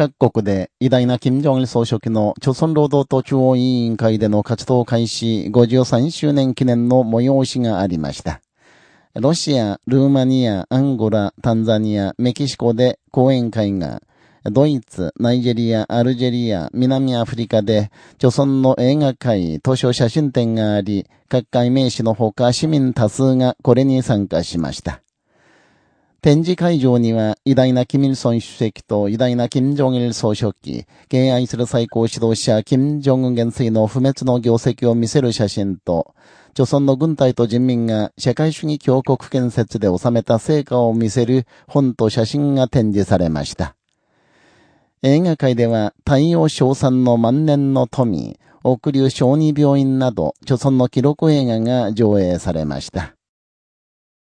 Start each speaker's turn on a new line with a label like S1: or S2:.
S1: 各国で偉大な金正日総書記の朝鮮労働党中央委員会での活動開始53周年記念の催しがありました。ロシア、ルーマニア、アンゴラ、タンザニア、メキシコで講演会が、ドイツ、ナイジェリア、アルジェリア、南アフリカで、著村の映画会、図書写真展があり、各界名士のほか市民多数がこれに参加しました。展示会場には、偉大なキミルソン主席と偉大な金正日総書記、敬愛する最高指導者金正恩元帥の不滅の業績を見せる写真と、朝鮮の軍隊と人民が社会主義強国建設で収めた成果を見せる本と写真が展示されました。映画界では、太陽賞賛の万年の富、奥流小児病院など、朝鮮の記録映画が上映されました。